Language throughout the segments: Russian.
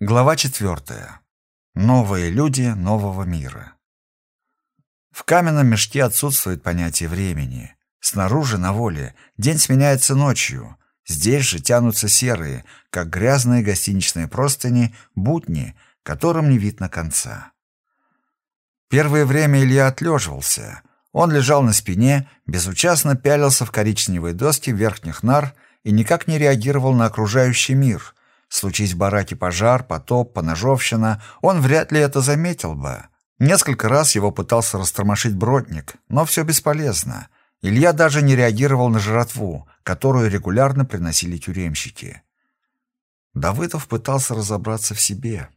Глава четвертая. Новые люди нового мира. В каменном мешке отсутствует понятие времени. Снаружи, на воле, день сменяется ночью. Здесь же тянутся серые, как грязные гостиничные простыни, будни, которым не видно конца. Первое время Илья отлеживался. Он лежал на спине, безучастно пялился в коричневые доски верхних нар и никак не реагировал на окружающий мир — Случись в бараке пожар, потоп, поножовщина, он вряд ли это заметил бы. Несколько раз его пытался растормошить бродник, но все бесполезно. Илья даже не реагировал на жратву, которую регулярно приносили тюремщики. Давыдов пытался разобраться в себе.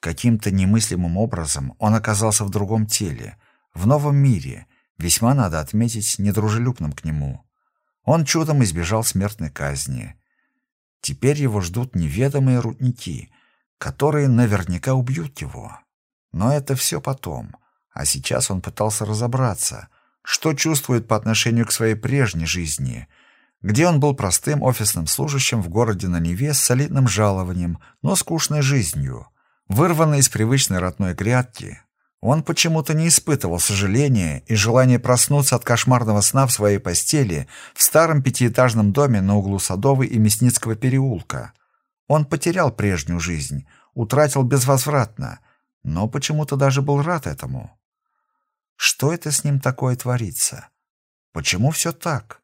Каким-то немыслимым образом он оказался в другом теле, в новом мире, весьма, надо отметить, недружелюбным к нему. Он чудом избежал смертной казни. Теперь его ждут неведомые рудники, которые наверняка убьют его. Но это все потом. А сейчас он пытался разобраться, что чувствует по отношению к своей прежней жизни, где он был простым офисным служащим в городе на Неве с солидным жалованием, но скучной жизнью, вырванный из привычной родной грядки, он почему-то не испытывал сожаления и желания проснуться от кошмарного сна в своей постели в старом пятиэтажном доме на углу Садовой и Мясницкого переулка. Он потерял прежнюю жизнь, утратил безвозвратно, но почему-то даже был рад этому. Что это с ним такое творится? Почему все так?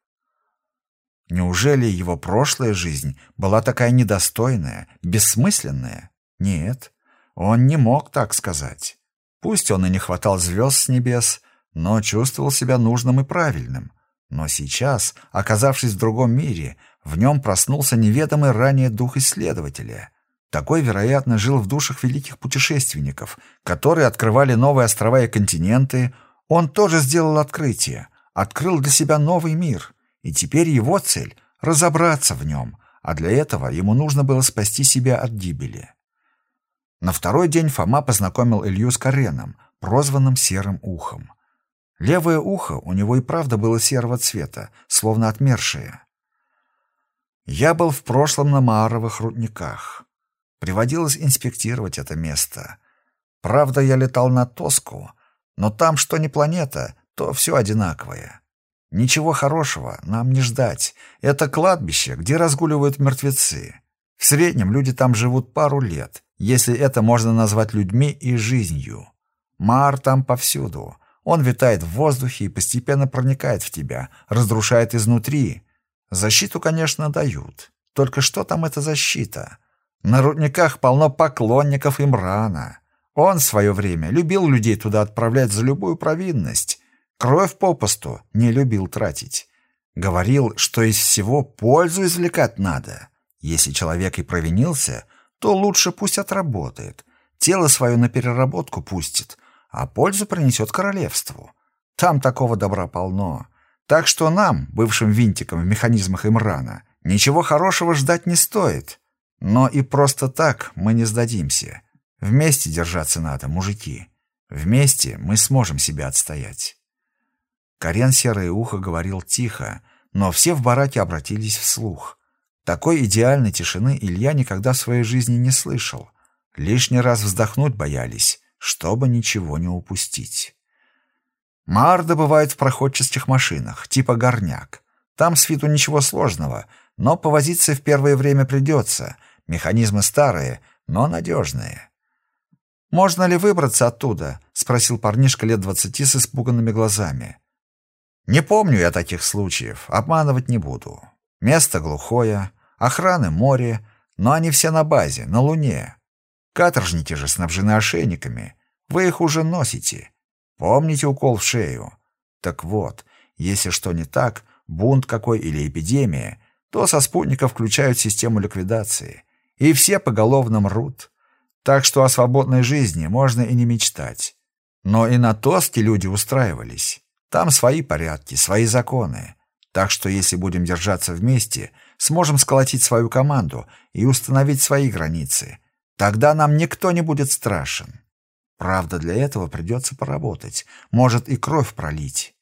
Неужели его прошлая жизнь была такая недостойная, бессмысленная? Нет, он не мог так сказать. Пусть он и не хватал звезд с небес, но чувствовал себя нужным и правильным. Но сейчас, оказавшись в другом мире, в нем проснулся неведомый ранее дух исследователя. Такой, вероятно, жил в душах великих путешественников, которые открывали новые острова и континенты. Он тоже сделал открытие, открыл для себя новый мир, и теперь его цель — разобраться в нем, а для этого ему нужно было спасти себя от гибели. На второй день Фома познакомил Илью с Кареном, прозванным Серым Ухом. Левое ухо у него и правда было серого цвета, словно отмершее. Я был в прошлом на Мааровых рудниках. Приводилось инспектировать это место. Правда, я летал на Тоску, но там что не планета, то все одинаковое. Ничего хорошего нам не ждать. Это кладбище, где разгуливают мертвецы. В среднем люди там живут пару лет, если это можно назвать людьми и жизнью. Мар там повсюду. Он витает в воздухе и постепенно проникает в тебя, разрушает изнутри. Защиту, конечно, дают. Только что там эта защита? На рудниках полно поклонников Имрана. Он в свое время любил людей туда отправлять за любую провинность. Кровь попусту не любил тратить. Говорил, что из всего пользу извлекать надо. Если человек и провинился — то лучше пусть отработает, тело свое на переработку пустит, а пользу принесет королевству. Там такого добра полно. Так что нам, бывшим винтикам в механизмах Имрана, ничего хорошего ждать не стоит. Но и просто так мы не сдадимся. Вместе держаться надо, мужики. Вместе мы сможем себя отстоять. Карен Серое Ухо говорил тихо, но все в бараке обратились вслух. Такой идеальной тишины Илья никогда в своей жизни не слышал. Лишний раз вздохнуть боялись, чтобы ничего не упустить. Марда бывает в проходческих машинах, типа горняк. Там с виду ничего сложного, но повозиться в первое время придется. Механизмы старые, но надежные. «Можно ли выбраться оттуда?» — спросил парнишка лет двадцати с испуганными глазами. «Не помню я таких случаев, обманывать не буду. Место глухое, Охраны море, но они все на базе, на Луне. Каторжники же снабжены ошейниками. Вы их уже носите. Помните укол в шею? Так вот, если что не так, бунт какой или эпидемия, то со спутников включают систему ликвидации. И все поголовно мрут. Так что о свободной жизни можно и не мечтать. Но и на Тоске люди устраивались. Там свои порядки, свои законы. Так что если будем держаться вместе, сможем сколотить свою команду и установить свои границы. Тогда нам никто не будет страшен. Правда, для этого придется поработать, может и кровь пролить.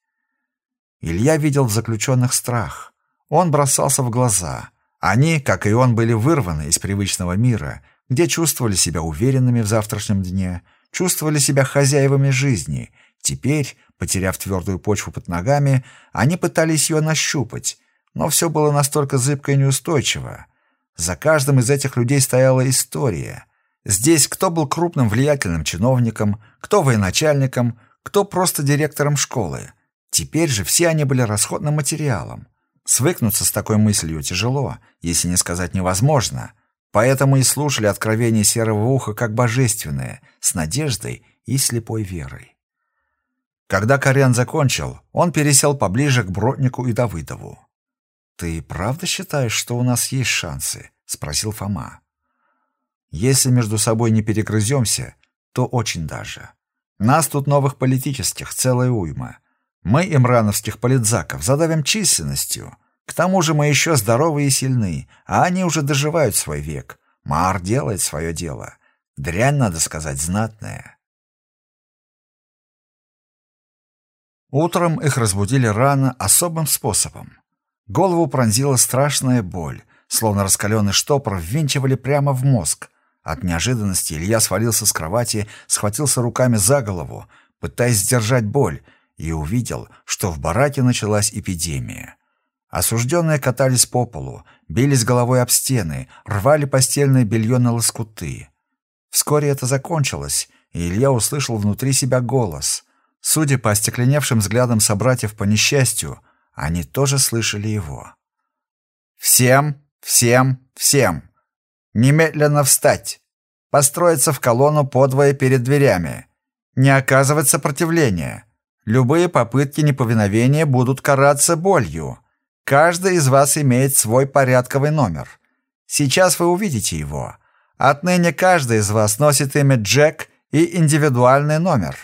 Илья видел в заключенных страх. Он бросался в глаза. Они, как и он, были вырваны из привычного мира, где чувствовали себя уверенными в завтрашнем дне, чувствовали себя хозяевами жизни. Теперь, потеряв твердую почву под ногами, они пытались ее нащупать, но все было настолько зыбко и неустойчиво. За каждым из этих людей стояла история. Здесь кто был крупным влиятельным чиновником, кто военачальником, кто просто директором школы. Теперь же все они были расходным материалом. Свыкнуться с такой мыслью тяжело, если не сказать невозможно. Поэтому и слушали откровения серого уха как божественное, с надеждой и слепой верой. Когда Кориан закончил, он пересел поближе к Броднику и Давыдову. «Ты правда считаешь, что у нас есть шансы?» — спросил Фома. «Если между собой не перегрыземся, то очень даже. Нас тут новых политических целая уйма. Мы имрановских политзаков задавим численностью. К тому же мы еще здоровы и сильны, а они уже доживают свой век. Мар делает свое дело. Дрянь, надо сказать, знатная. Утром их разбудили рано особым способом. Голову пронзила страшная боль, словно раскаленный штопор ввинчивали прямо в мозг. От неожиданности Илья свалился с кровати, схватился руками за голову, пытаясь сдержать боль, и увидел, что в бараке началась эпидемия. Осужденные катались по полу, бились головой об стены, рвали постельное белье на лоскуты. Вскоре это закончилось, и Илья услышал внутри себя голос. Судя по остекленевшим взглядам собратьев по несчастью, они тоже слышали его. «Всем, всем, всем! Немедленно встать! Построиться в колонну подвое перед дверями! Не оказывать сопротивления! Любые попытки неповиновения будут караться болью. Каждый из вас имеет свой порядковый номер. Сейчас вы увидите его. Отныне каждый из вас носит имя Джек и индивидуальный номер.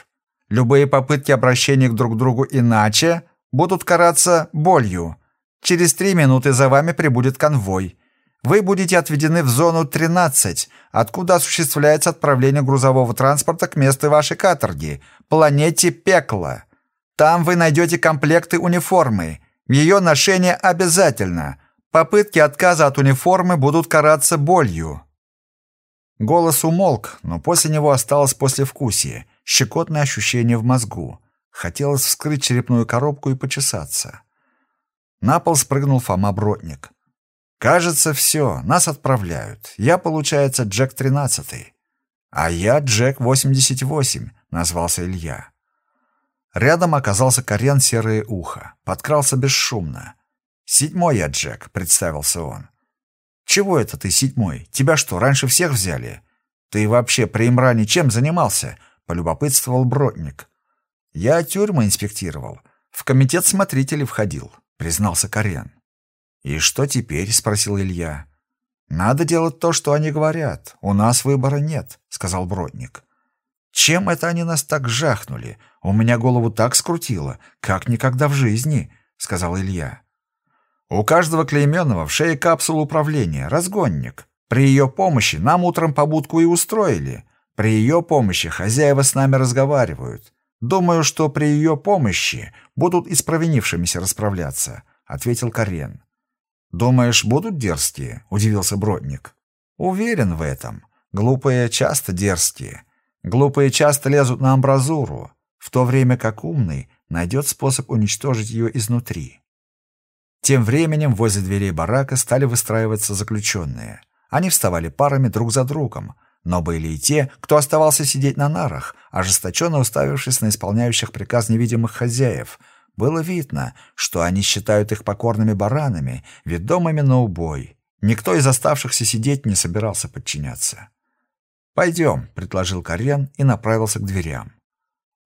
Любые попытки обращения друг к другу иначе будут караться болью. Через три минуты за вами прибудет конвой. Вы будете отведены в зону 13, откуда осуществляется отправление грузового транспорта к месту вашей каторги, планете Пекла. Там вы найдете комплекты униформы. Ее ношение обязательно. Попытки отказа от униформы будут караться болью. Голос умолк, но после него осталось послевкусие, щекотное ощущение в мозгу. Хотелось вскрыть черепную коробку и почесаться. На пол спрыгнул Фома Бродник. «Кажется, все, нас отправляют. Я, получается, Джек 13 «А я Джек 88», — назвался Илья. Рядом оказался Карен Серое Ухо. Подкрался бесшумно. «Седьмой я, Джек», — представился он. «Чего это ты седьмой? Тебя что, раньше всех взяли? Ты вообще при Имране чем занимался?» — полюбопытствовал Бродник. «Я тюрьмы инспектировал. В комитет смотрителей входил», — признался Карен. «И что теперь?» — спросил Илья. «Надо делать то, что они говорят. У нас выбора нет», — сказал Бродник. Чем это они нас так жахнули? У меня голову так скрутило, как никогда в жизни, сказал Илья. У каждого клейменного в шее капсула управления, разгонник. При ее помощи нам утром побудку и устроили. При ее помощи хозяева с нами разговаривают. Думаю, что при ее помощи будут и с провинившимися расправляться, ответил Карен. Думаешь, будут дерзкие? удивился Бродник. Уверен в этом. Глупые часто дерзкие. Глупые часто лезут на амбразуру, в то время как умный найдет способ уничтожить ее изнутри. Тем временем возле дверей барака стали выстраиваться заключенные. Они вставали парами друг за другом, но были и те, кто оставался сидеть на нарах, ожесточенно уставившись на исполняющих приказ невидимых хозяев. Было видно, что они считают их покорными баранами, ведомыми на убой. Никто из оставшихся сидеть не собирался подчиняться. «Пойдем», — предложил Карен и направился к дверям.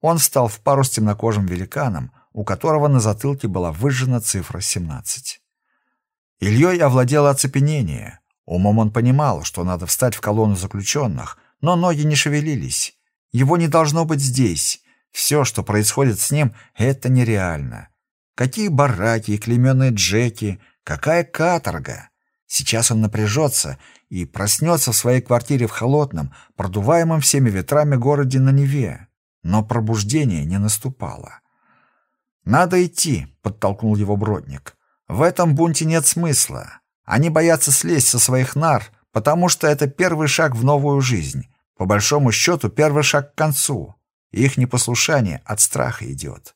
Он встал в пару с темнокожим великаном, у которого на затылке была выжжена цифра 17. Ильей овладело оцепенение. Умом он понимал, что надо встать в колонну заключенных, но ноги не шевелились. Его не должно быть здесь. Все, что происходит с ним, это нереально. Какие бараки и клейменные Джеки, какая каторга. Сейчас он напряжется и проснется в своей квартире в холодном, продуваемом всеми ветрами городе на Неве. Но пробуждение не наступало. «Надо идти», — подтолкнул его Бродник. «В этом бунте нет смысла. Они боятся слезть со своих нар, потому что это первый шаг в новую жизнь. По большому счету, первый шаг к концу. Их непослушание от страха идет.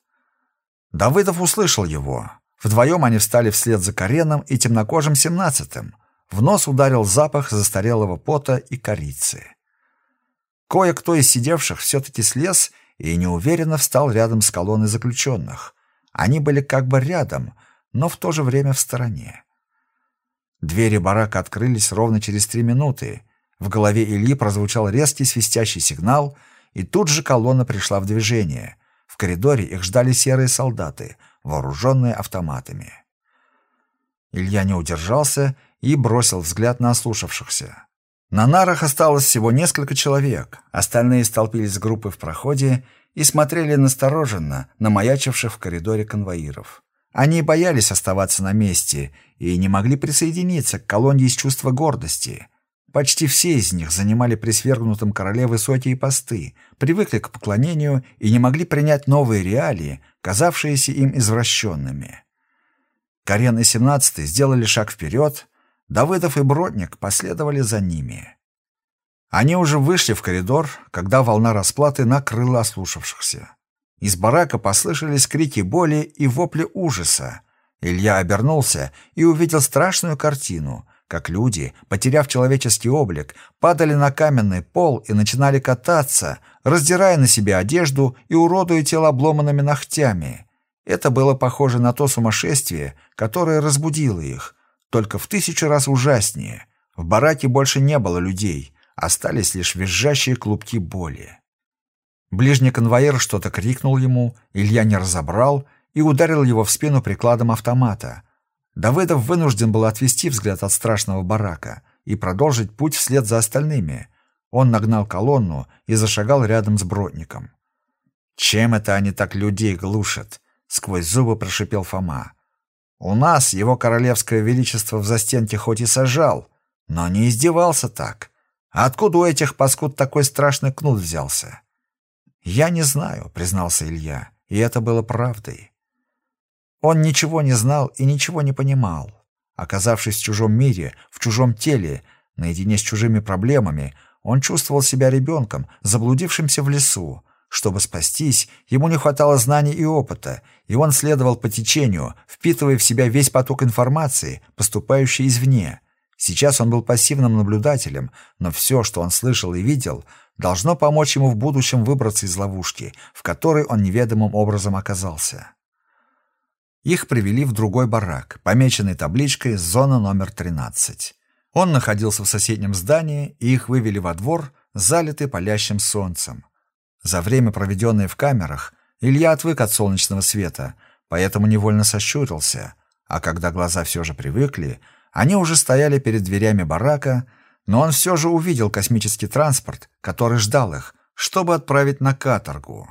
Давыдов услышал его. Вдвоем они встали вслед за Кареном и темнокожим семнадцатым. В нос ударил запах застарелого пота и корицы. Кое-кто из сидевших все-таки слез и неуверенно встал рядом с колонной заключенных. Они были как бы рядом, но в то же время в стороне. Двери барака открылись ровно через три минуты. В голове Ильи прозвучал резкий свистящий сигнал, и тут же колонна пришла в движение. В коридоре их ждали серые солдаты, вооруженные автоматами. Илья не удержался и бросил взгляд на ослушавшихся. На нарах осталось всего несколько человек, остальные столпились группой в проходе и смотрели настороженно на маячивших в коридоре конвоиров. Они боялись оставаться на месте и не могли присоединиться к колонне из чувства гордости. Почти все из них занимали при свергнутом короле высокие посты, привыкли к поклонению и не могли принять новые реалии, казавшиеся им извращенными. Карен и семнадцатый сделали шаг вперед, Давыдов и Бродник последовали за ними. Они уже вышли в коридор, когда волна расплаты накрыла ослушавшихся. Из барака послышались крики боли и вопли ужаса. Илья обернулся и увидел страшную картину, как люди, потеряв человеческий облик, падали на каменный пол и начинали кататься, раздирая на себе одежду и уродуя тело обломанными ногтями. Это было похоже на то сумасшествие, которое разбудило их, только в тысячу раз ужаснее. В бараке больше не было людей, остались лишь визжащие клубки боли. Ближний конвоир что-то крикнул ему, Илья не разобрал и ударил его в спину прикладом автомата. Давыдов вынужден был отвести взгляд от страшного барака и продолжить путь вслед за остальными. Он нагнал колонну и зашагал рядом с Бродником. «Чем это они так людей глушат?» — сквозь зубы прошипел Фома. «У нас его королевское величество в застенке хоть и сажал, но не издевался так. Откуда у этих паскуд такой страшный кнут взялся?» «Я не знаю», — признался Илья, и это было правдой. Он ничего не знал и ничего не понимал. Оказавшись в чужом мире, в чужом теле, наедине с чужими проблемами, он чувствовал себя ребенком, заблудившимся в лесу. Чтобы спастись, ему не хватало знаний и опыта, и он следовал по течению, впитывая в себя весь поток информации, поступающий извне. Сейчас он был пассивным наблюдателем, но все, что он слышал и видел, должно помочь ему в будущем выбраться из ловушки, в которой он неведомым образом оказался. Их привели в другой барак, помеченный табличкой «Зона номер 13». Он находился в соседнем здании, и их вывели во двор, залитый палящим солнцем. За время, проведенное в камерах, Илья отвык от солнечного света, поэтому невольно сощурился, а когда глаза все же привыкли, они уже стояли перед дверями барака, но он все же увидел космический транспорт, который ждал их, чтобы отправить на каторгу.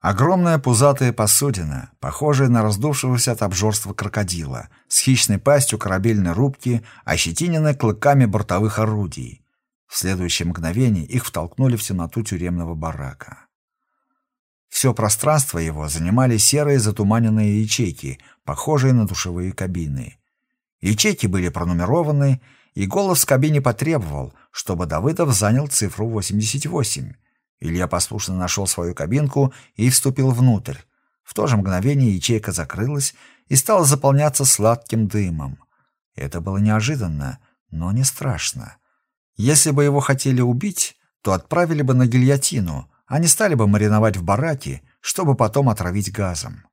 Огромная пузатая посудина, похожая на раздувшегося от обжорства крокодила, с хищной пастью корабельной рубки, ощетиненной клыками бортовых орудий. В следующее мгновение их втолкнули в темноту тюремного барака. Все пространство его занимали серые затуманенные ячейки, похожие на душевые кабины. Ячейки были пронумерованы, и голос в кабине потребовал, чтобы Давыдов занял цифру 88. Илья послушно нашел свою кабинку и вступил внутрь. В то же мгновение ячейка закрылась и стала заполняться сладким дымом. Это было неожиданно, но не страшно. Если бы его хотели убить, то отправили бы на гильотину, а не стали бы мариновать в бараке, чтобы потом отравить газом.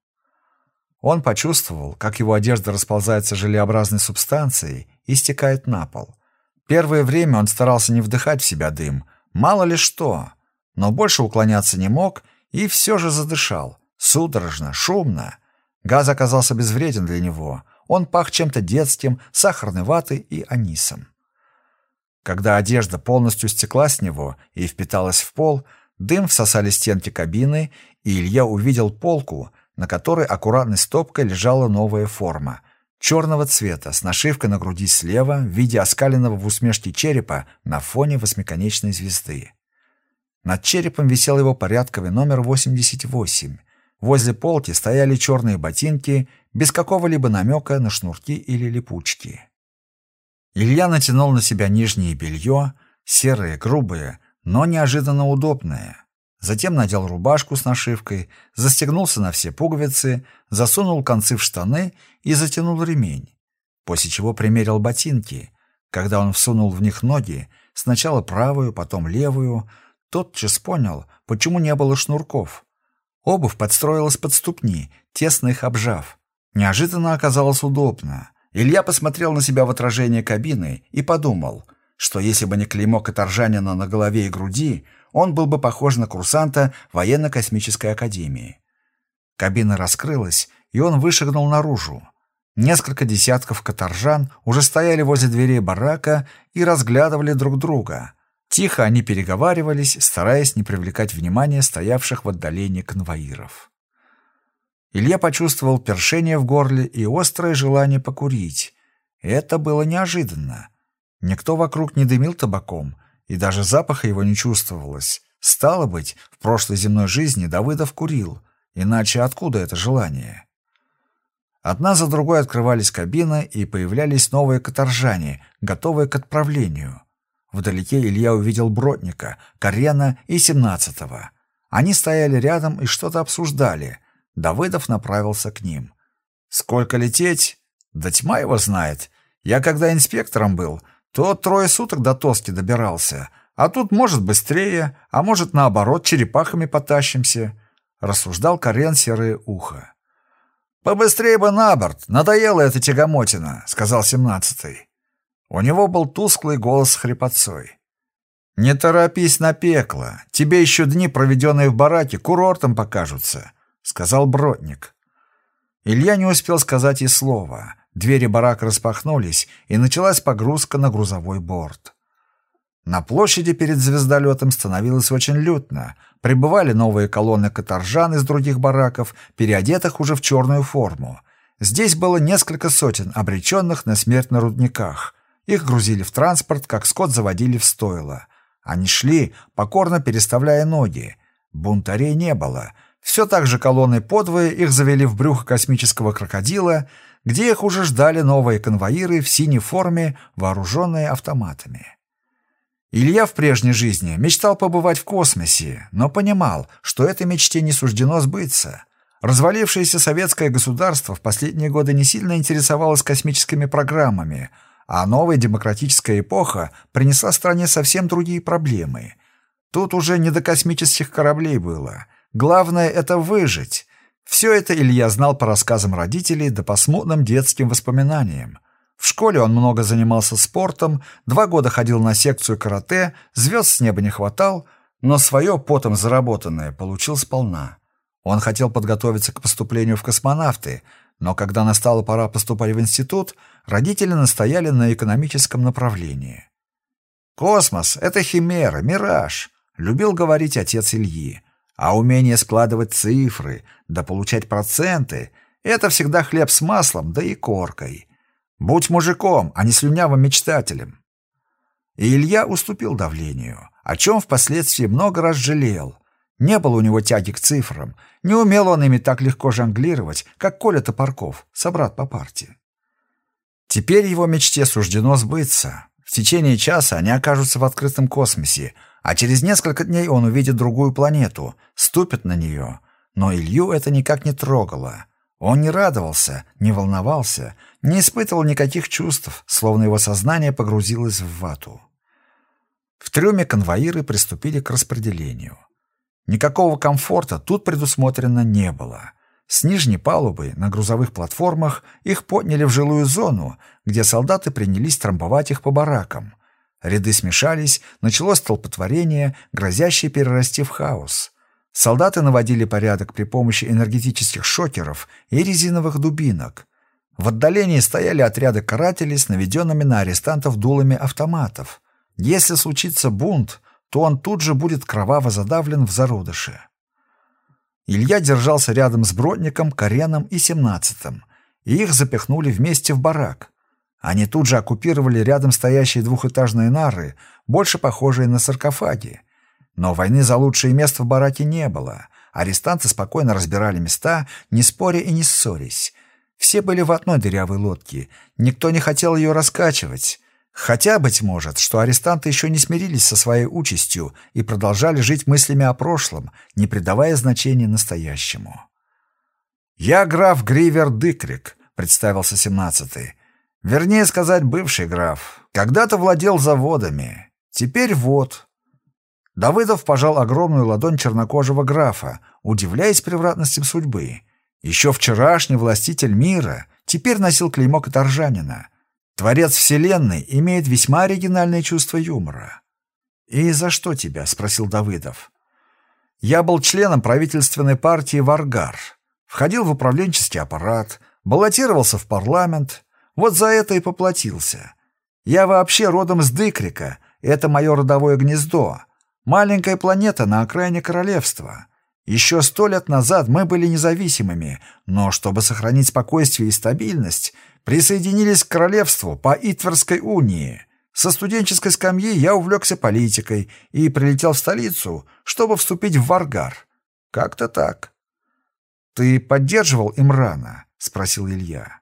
Он почувствовал, как его одежда расползается желеобразной субстанцией и стекает на пол. Первое время он старался не вдыхать в себя дым, мало ли что, но больше уклоняться не мог и все же задышал, судорожно, шумно. Газ оказался безвреден для него, он пах чем-то детским, сахарной ватой и анисом. Когда одежда полностью стекла с него и впиталась в пол, дым всосали стенки кабины, и Илья увидел полку, на которой аккуратной стопкой лежала новая форма. Черного цвета, с нашивкой на груди слева в виде оскаленного в усмешке черепа на фоне восьмиконечной звезды. Над черепом висел его порядковый номер 88. Возле полки стояли черные ботинки без какого-либо намека на шнурки или липучки. Илья натянул на себя нижнее белье, серое, грубое, но неожиданно удобное. Затем надел рубашку с нашивкой, застегнулся на все пуговицы, засунул концы в штаны и затянул ремень. После чего примерил ботинки. Когда он всунул в них ноги, сначала правую, потом левую, тотчас понял, почему не было шнурков. Обувь подстроилась под ступни, тесно их обжав. Неожиданно оказалось удобно. Илья посмотрел на себя в отражение кабины и подумал, что если бы не клеймо каторжанина на голове и груди, он был бы похож на курсанта военно-космической академии. Кабина раскрылась, и он вышагнул наружу. Несколько десятков каторжан уже стояли возле дверей барака и разглядывали друг друга. Тихо они переговаривались, стараясь не привлекать внимания стоявших в отдалении конвоиров. Илья почувствовал першение в горле и острое желание покурить. Это было неожиданно. Никто вокруг не дымил табаком, и даже запаха его не чувствовалось. Стало быть, в прошлой земной жизни Давыдов курил, иначе откуда это желание? Одна за другой открывались кабины, и появлялись новые каторжане, готовые к отправлению. Вдалеке Илья увидел Бродника, Карена и Семнадцатого. Они стояли рядом и что-то обсуждали — Давыдов направился к ним. «Сколько лететь? Да тьма его знает. Я когда инспектором был, то трое суток до Тоски добирался, а тут, может, быстрее, а может, наоборот, черепахами потащимся», — рассуждал Карен серое ухо. «Побыстрее бы на борт, надоела эта тягомотина», — сказал семнадцатый. У него был тусклый голос с хрипотцой. «Не торопись на пекло, тебе еще дни, проведенные в бараке, курортом покажутся сказал Бродник. Илья не успел сказать и слова. Двери барака распахнулись, и началась погрузка на грузовой борт. На площади перед звездолетом становилось очень лютно. Прибывали новые колонны каторжан из других бараков, переодетых уже в черную форму. Здесь было несколько сотен обреченных на смерть на рудниках. Их грузили в транспорт, как скот заводили в стойло. Они шли, покорно переставляя ноги. Бунтарей не было — все так же колонны подвое их завели в брюхо космического крокодила, где их уже ждали новые конвоиры в синей форме, вооруженные автоматами. Илья в прежней жизни мечтал побывать в космосе, но понимал, что этой мечте не суждено сбыться. Развалившееся советское государство в последние годы не сильно интересовалось космическими программами, а новая демократическая эпоха принесла стране совсем другие проблемы. Тут уже не до космических кораблей было — Главное — это выжить. Все это Илья знал по рассказам родителей да по смутным детским воспоминаниям. В школе он много занимался спортом, два года ходил на секцию карате, звезд с неба не хватал, но свое потом заработанное получил сполна. Он хотел подготовиться к поступлению в космонавты, но когда настала пора поступать в институт, родители настояли на экономическом направлении. «Космос — это химера, мираж», — любил говорить отец Ильи. А умение складывать цифры, да получать проценты — это всегда хлеб с маслом, да и коркой. Будь мужиком, а не слюнявым мечтателем. И Илья уступил давлению, о чем впоследствии много раз жалел. Не было у него тяги к цифрам, не умел он ими так легко жонглировать, как Коля Топорков, собрат по партии. Теперь его мечте суждено сбыться. В течение часа они окажутся в открытом космосе, а через несколько дней он увидит другую планету, ступит на нее. Но Илью это никак не трогало. Он не радовался, не волновался, не испытывал никаких чувств, словно его сознание погрузилось в вату. В трюме конвоиры приступили к распределению. Никакого комфорта тут предусмотрено не было. С нижней палубы на грузовых платформах их подняли в жилую зону, где солдаты принялись трамбовать их по баракам. Ряды смешались, началось столпотворение, грозящее перерасти в хаос. Солдаты наводили порядок при помощи энергетических шокеров и резиновых дубинок. В отдалении стояли отряды карателей с наведенными на арестантов дулами автоматов. Если случится бунт, то он тут же будет кроваво задавлен в зародыше. Илья держался рядом с Бродником, Кареном и Семнадцатым, и их запихнули вместе в барак. Они тут же оккупировали рядом стоящие двухэтажные нары, больше похожие на саркофаги. Но войны за лучшее место в бараке не было. Арестанты спокойно разбирали места, не споря и не ссорясь. Все были в одной дырявой лодке. Никто не хотел ее раскачивать. Хотя, быть может, что арестанты еще не смирились со своей участью и продолжали жить мыслями о прошлом, не придавая значения настоящему. «Я граф Гривер Дыкрик», — представился семнадцатый. «Вернее сказать, бывший граф. Когда-то владел заводами. Теперь вот». Давыдов пожал огромную ладонь чернокожего графа, удивляясь превратностям судьбы. Еще вчерашний властитель мира теперь носил клеймо каторжанина — Творец Вселенной имеет весьма оригинальное чувство юмора. «И за что тебя?» — спросил Давыдов. «Я был членом правительственной партии «Варгар», входил в управленческий аппарат, баллотировался в парламент, вот за это и поплатился. Я вообще родом с Дыкрика, это мое родовое гнездо, маленькая планета на окраине королевства. Еще сто лет назад мы были независимыми, но чтобы сохранить спокойствие и стабильность — присоединились к королевству по Итверской унии. Со студенческой скамьи я увлекся политикой и прилетел в столицу, чтобы вступить в Варгар. Как-то так. «Ты поддерживал Имрана?» — спросил Илья.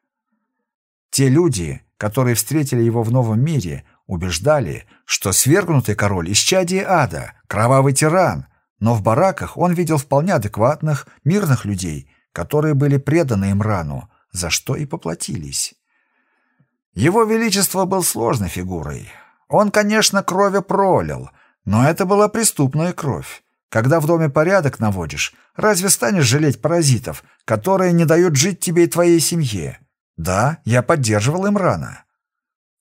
Те люди, которые встретили его в новом мире, убеждали, что свергнутый король из чади ада, кровавый тиран, но в бараках он видел вполне адекватных, мирных людей, которые были преданы Имрану, за что и поплатились. Его Величество был сложной фигурой. Он, конечно, крови пролил, но это была преступная кровь. Когда в доме порядок наводишь, разве станешь жалеть паразитов, которые не дают жить тебе и твоей семье? Да, я поддерживал им рано.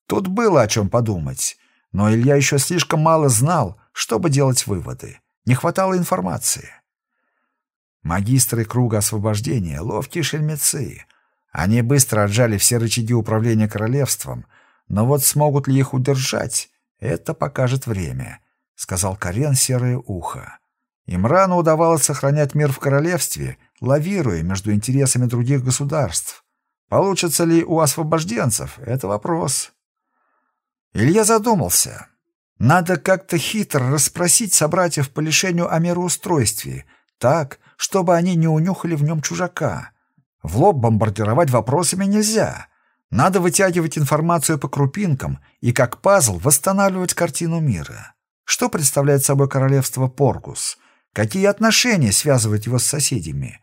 Тут было о чем подумать, но Илья еще слишком мало знал, чтобы делать выводы. Не хватало информации. Магистры круга освобождения — ловкие шельмецы — они быстро отжали все рычаги управления королевством, но вот смогут ли их удержать, это покажет время, — сказал Карен серое ухо. Имрану удавалось сохранять мир в королевстве, лавируя между интересами других государств. Получится ли у освобожденцев — это вопрос. Илья задумался. Надо как-то хитро расспросить собратьев по лишению о мироустройстве, так, чтобы они не унюхали в нем чужака. В лоб бомбардировать вопросами нельзя. Надо вытягивать информацию по крупинкам и как пазл восстанавливать картину мира. Что представляет собой королевство Поргус? Какие отношения связывают его с соседями?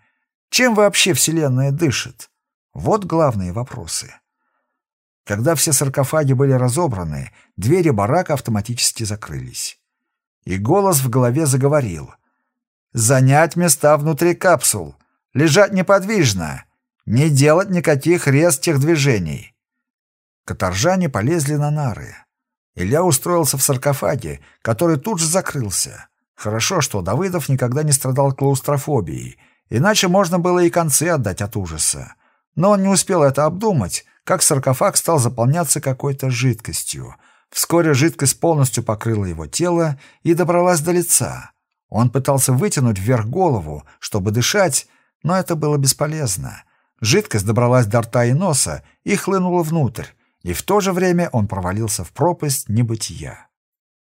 Чем вообще Вселенная дышит? Вот главные вопросы. Когда все саркофаги были разобраны, двери барака автоматически закрылись. И голос в голове заговорил. «Занять места внутри капсул. Лежать неподвижно. Не делать никаких резких движений. Каторжане полезли на нары. Илья устроился в саркофаге, который тут же закрылся. Хорошо, что Давыдов никогда не страдал клаустрофобией, иначе можно было и концы отдать от ужаса. Но он не успел это обдумать, как саркофаг стал заполняться какой-то жидкостью. Вскоре жидкость полностью покрыла его тело и добралась до лица. Он пытался вытянуть вверх голову, чтобы дышать, но это было бесполезно. Жидкость добралась до рта и носа и хлынула внутрь, и в то же время он провалился в пропасть небытия.